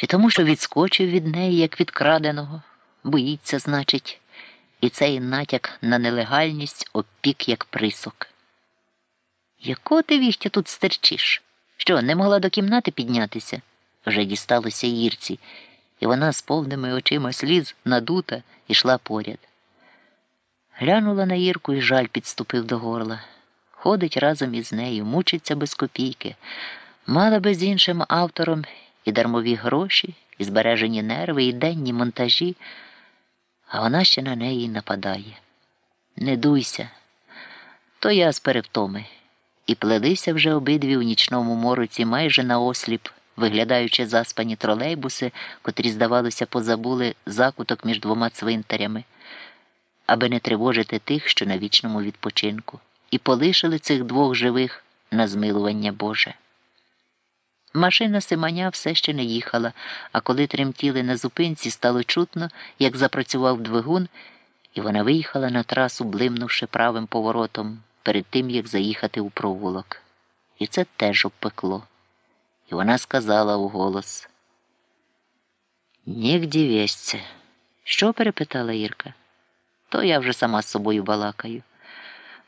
Чи тому, що відскочив від неї, як від краденого, боїться, значить, і цей натяк на нелегальність опік, як присок. Якого ти віхтя тут стерчиш? Що, не могла до кімнати піднятися? Вже дісталося Ірці, і вона з повними очима сліз надута йшла поряд. Глянула на Ірку і жаль підступив до горла. Ходить разом із нею, мучиться без копійки, мала би з іншим автором і дармові гроші, і збережені нерви, і денні монтажі, а вона ще на неї нападає. Не дуйся, то я з перевтоми. І плелися вже обидві у нічному мороці майже наосліп, виглядаючи заспані тролейбуси, котрі, здавалося, позабули закуток між двома цвинтарями, аби не тривожити тих, що на вічному відпочинку, і полишили цих двох живих на змилування Боже. Машина Симаня все ще не їхала, а коли тремтіли на зупинці, стало чутно, як запрацював двигун, і вона виїхала на трасу, блимнувши правим поворотом перед тим, як заїхати у провулок. І це теж обпекло. І вона сказала уголос. Нігді вєсться. Що? перепитала Ірка. То я вже сама з собою балакаю.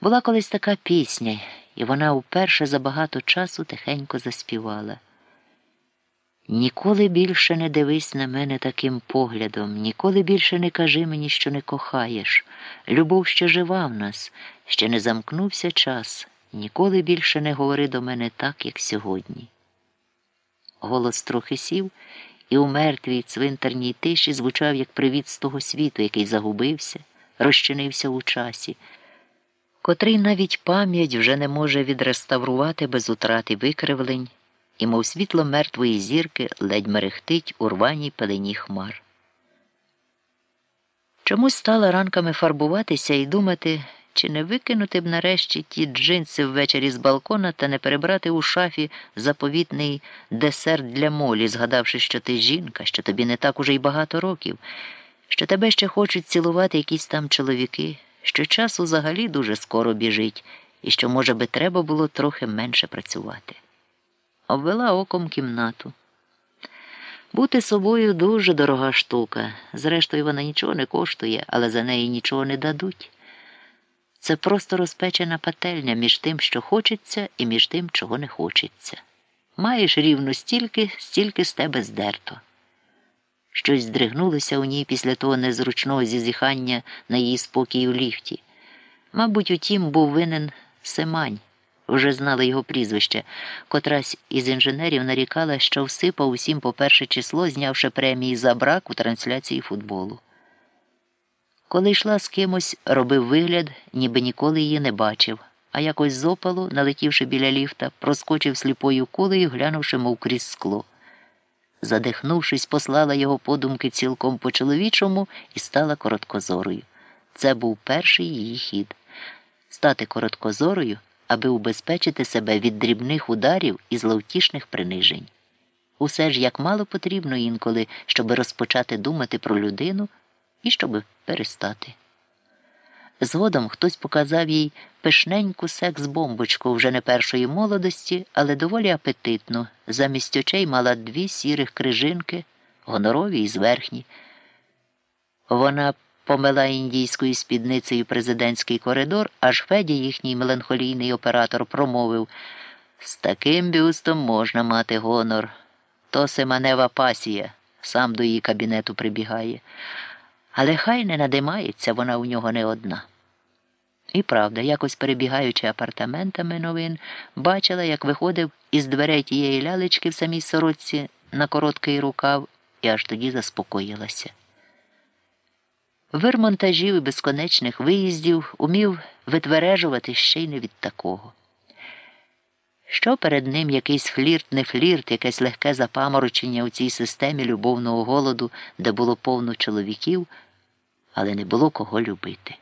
Була колись така пісня, і вона вперше за багато часу тихенько заспівала. Ніколи більше не дивись на мене таким поглядом, ніколи більше не кажи мені, що не кохаєш. Любов ще жива в нас, ще не замкнувся час, ніколи більше не говори до мене так, як сьогодні. Голос трохи сів, і у мертвій цвинтарній тиші звучав як привіт з того світу, який загубився, розчинився у часі, котрий навіть пам'ять вже не може відреставрувати без утрати викривлень і, мов світло мертвої зірки, ледь мерехтить у рваній пелені хмар. Чомусь стала ранками фарбуватися і думати, чи не викинути б нарешті ті джинси ввечері з балкона та не перебрати у шафі заповітний десерт для молі, згадавши, що ти жінка, що тобі не так уже й багато років, що тебе ще хочуть цілувати якісь там чоловіки, що час взагалі дуже скоро біжить, і що, може би, треба було трохи менше працювати обвела оком кімнату. Бути собою дуже дорога штука. Зрештою, вона нічого не коштує, але за неї нічого не дадуть. Це просто розпечена пательня між тим, що хочеться, і між тим, чого не хочеться. Маєш рівно стільки, стільки з тебе здерто. Щось здригнулося у ній після того незручного зізіхання на її спокій у ліфті. Мабуть, утім, був винен Семань вже знала його прізвище, котрась із інженерів нарікала, що всипав усім по перше число, знявши премії за брак у трансляції футболу. Коли йшла з кимось, робив вигляд, ніби ніколи її не бачив, а якось з опалу, налетівши біля ліфта, проскочив сліпою кулею, глянувши, мов крізь скло. Задихнувшись, послала його подумки цілком по чоловічому і стала короткозорою. Це був перший її хід. Стати короткозорою аби убезпечити себе від дрібних ударів і зловтішних принижень. Усе ж як мало потрібно інколи, щоб розпочати думати про людину і щоб перестати. Згодом хтось показав їй пишненьку секс-бомбочку вже не першої молодості, але доволі апетитну. Замість очей мала дві сірих крижинки, гонорові і зверхні. Вона помила індійською спідницею президентський коридор, аж Федя, їхній меланхолійний оператор, промовив з таким бюстом можна мати гонор. То Семенева пасія, сам до її кабінету прибігає. Але хай не надимається, вона у нього не одна. І правда, якось перебігаючи апартаментами новин, бачила, як виходив із дверей тієї лялечки в самій сорочці на короткий рукав, і аж тоді заспокоїлася. Вир монтажів і безконечних виїздів умів витвережувати ще й не від такого. Що перед ним якийсь флірт, не флірт, якесь легке запаморочення у цій системі любовного голоду, де було повно чоловіків, але не було кого любити.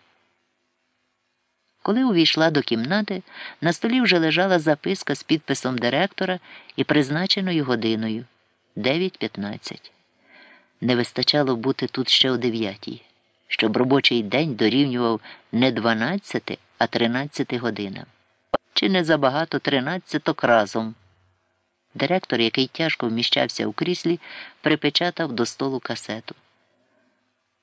Коли увійшла до кімнати, на столі вже лежала записка з підписом директора і призначеною годиною 9.15. Не вистачало бути тут ще о дев'ятій щоб робочий день дорівнював не 12, а 13 годинам. Чи не забагато тринадцяток разом. Директор, який тяжко вміщався у кріслі, припечатав до столу касету.